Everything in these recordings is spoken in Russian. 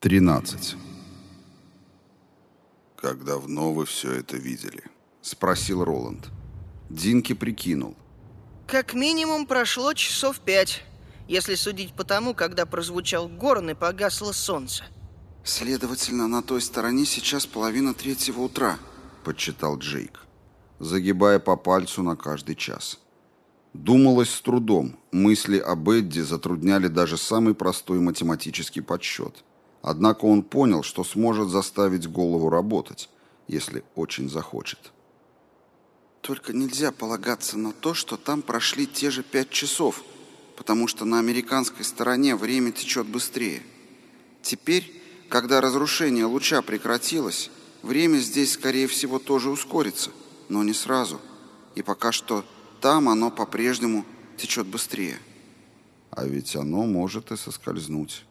13. «Как давно вы все это видели?» — спросил Роланд. Динки прикинул. Как минимум прошло часов пять, если судить по тому, когда прозвучал горн и погасло солнце. «Следовательно, на той стороне сейчас половина третьего утра», — подсчитал Джейк, загибая по пальцу на каждый час. Думалось с трудом, мысли об Эдди затрудняли даже самый простой математический подсчет — Однако он понял, что сможет заставить голову работать, если очень захочет. Только нельзя полагаться на то, что там прошли те же пять часов, потому что на американской стороне время течет быстрее. Теперь, когда разрушение луча прекратилось, время здесь, скорее всего, тоже ускорится, но не сразу. И пока что там оно по-прежнему течет быстрее. А ведь оно может и соскользнуть.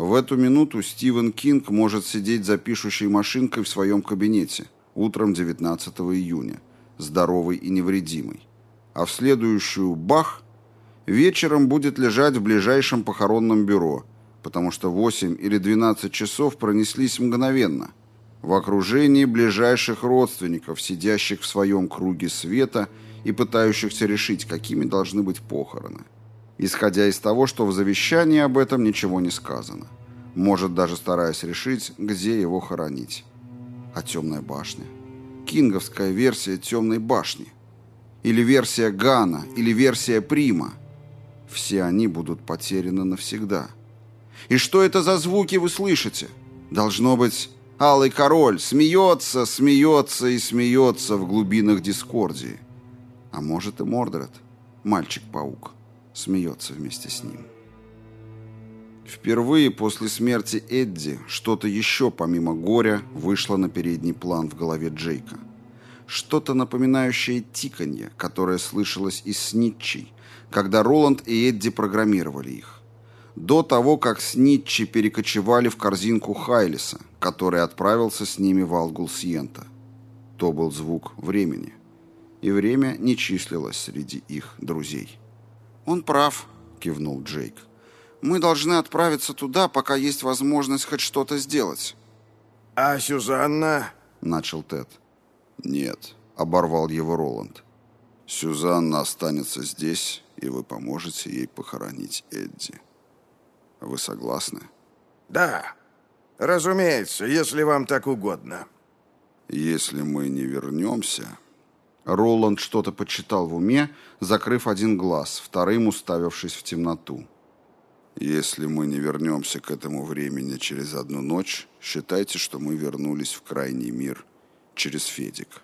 В эту минуту Стивен Кинг может сидеть за пишущей машинкой в своем кабинете утром 19 июня, здоровый и невредимый. А в следующую бах вечером будет лежать в ближайшем похоронном бюро, потому что 8 или 12 часов пронеслись мгновенно в окружении ближайших родственников, сидящих в своем круге света и пытающихся решить, какими должны быть похороны исходя из того, что в завещании об этом ничего не сказано. Может, даже стараясь решить, где его хоронить. А «Темная башня»? Кинговская версия «Темной башни». Или версия Гана, или версия Прима. Все они будут потеряны навсегда. И что это за звуки вы слышите? Должно быть, Алый Король смеется, смеется и смеется в глубинах дискордии. А может и Мордред, мальчик-паук смеется вместе с ним. Впервые после смерти Эдди что-то еще помимо горя вышло на передний план в голове Джейка. Что-то напоминающее тиканье, которое слышалось из снитчей, когда Роланд и Эдди программировали их. До того, как снитчи перекочевали в корзинку Хайлиса, который отправился с ними в Алгул-Сьента. То был звук времени. И время не числилось среди их друзей. «Он прав», — кивнул Джейк. «Мы должны отправиться туда, пока есть возможность хоть что-то сделать». «А Сюзанна?» — начал Тед. «Нет», — оборвал его Роланд. «Сюзанна останется здесь, и вы поможете ей похоронить Эдди. Вы согласны?» «Да, разумеется, если вам так угодно». «Если мы не вернемся...» Роланд что-то почитал в уме, закрыв один глаз, вторым уставившись в темноту. «Если мы не вернемся к этому времени через одну ночь, считайте, что мы вернулись в крайний мир через Федик».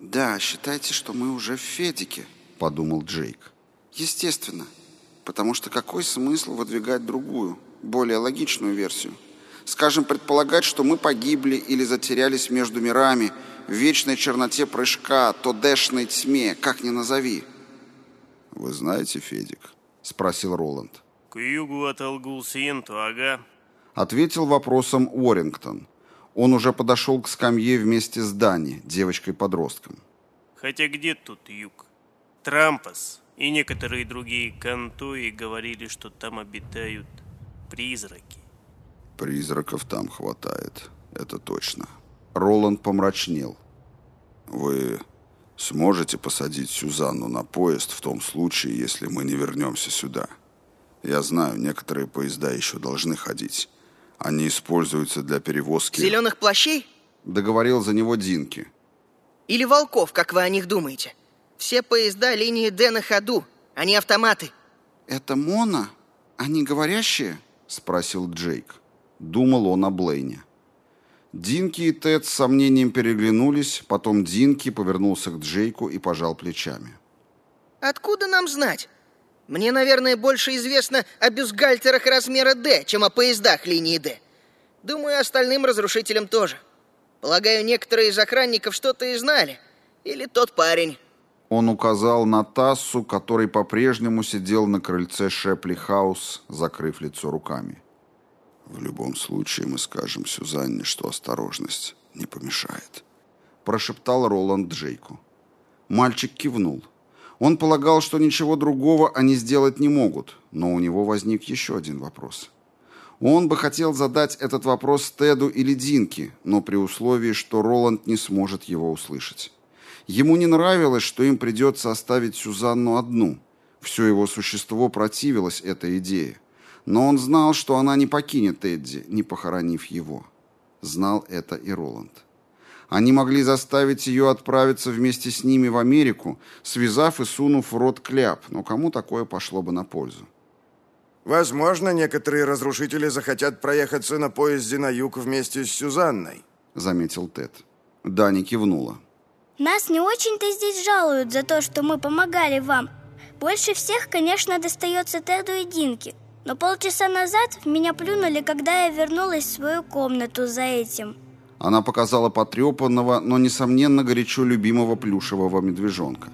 «Да, считайте, что мы уже в Федике», — подумал Джейк. «Естественно, потому что какой смысл выдвигать другую, более логичную версию? Скажем, предполагать, что мы погибли или затерялись между мирами — в вечной черноте прыжка, то дэшной тьме, как ни назови. «Вы знаете, Федик?» — спросил Роланд. «К югу от Алгулсиенту, ага», — ответил вопросом Уоррингтон. Он уже подошел к скамье вместе с Дани, девочкой-подростком. «Хотя где тут юг? Трампас и некоторые другие контои говорили, что там обитают призраки». «Призраков там хватает, это точно», Роланд помрачнел. «Вы сможете посадить Сюзанну на поезд в том случае, если мы не вернемся сюда? Я знаю, некоторые поезда еще должны ходить. Они используются для перевозки...» «Зеленых плащей?» Договорил за него Динки. «Или волков, как вы о них думаете? Все поезда линии Д на ходу, они автоматы». «Это Мона? Они говорящие?» Спросил Джейк. Думал он о Блейне. Динки и Тед с сомнением переглянулись, потом Динки повернулся к Джейку и пожал плечами. «Откуда нам знать? Мне, наверное, больше известно о бюстгальтерах размера «Д», чем о поездах линии «Д». Думаю, остальным разрушителям тоже. Полагаю, некоторые из охранников что-то и знали. Или тот парень». Он указал на Тассу, который по-прежнему сидел на крыльце Шепли Хаус, закрыв лицо руками. В любом случае мы скажем Сюзанне, что осторожность не помешает. Прошептал Роланд Джейку. Мальчик кивнул. Он полагал, что ничего другого они сделать не могут, но у него возник еще один вопрос. Он бы хотел задать этот вопрос Теду или Динке, но при условии, что Роланд не сможет его услышать. Ему не нравилось, что им придется оставить Сюзанну одну. Все его существо противилось этой идее. Но он знал, что она не покинет Эдди, не похоронив его. Знал это и Роланд. Они могли заставить ее отправиться вместе с ними в Америку, связав и сунув в рот кляп, но кому такое пошло бы на пользу? Возможно, некоторые разрушители захотят проехаться на поезде на юг вместе с Сюзанной, заметил Тед. Дани кивнула. Нас не очень-то здесь жалуют за то, что мы помогали вам. Больше всех, конечно, достается Теду и Динке. Но полчаса назад в меня плюнули, когда я вернулась в свою комнату за этим. Она показала потрепанного, но, несомненно, горячо любимого плюшевого медвежонка.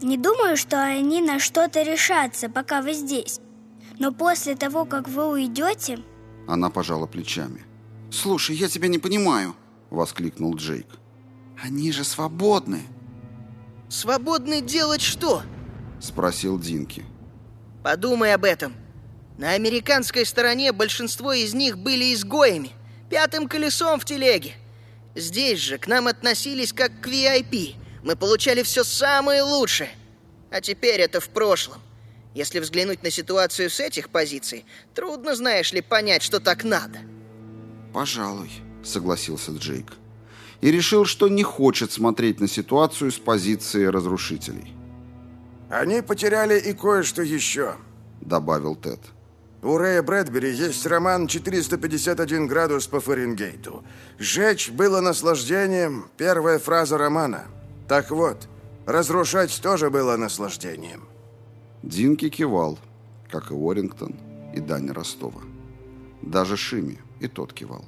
Не думаю, что они на что-то решатся, пока вы здесь. Но после того, как вы уйдете... Она пожала плечами. «Слушай, я тебя не понимаю», — воскликнул Джейк. «Они же свободны». «Свободны делать что?» — спросил Динки. «Подумай об этом. На американской стороне большинство из них были изгоями, пятым колесом в телеге. Здесь же к нам относились как к VIP. Мы получали все самое лучшее. А теперь это в прошлом. Если взглянуть на ситуацию с этих позиций, трудно, знаешь ли, понять, что так надо. «Пожалуй», — согласился Джейк. И решил, что не хочет смотреть на ситуацию с позиции разрушителей. «Они потеряли и кое-что еще», — добавил Тед. У Рэя Брэдбери есть роман «451 градус по Фаренгейту». «Жечь было наслаждением» — первая фраза романа. Так вот, разрушать тоже было наслаждением. Динки кивал, как и Уоррингтон и Даня Ростова. Даже Шими и тот кивал.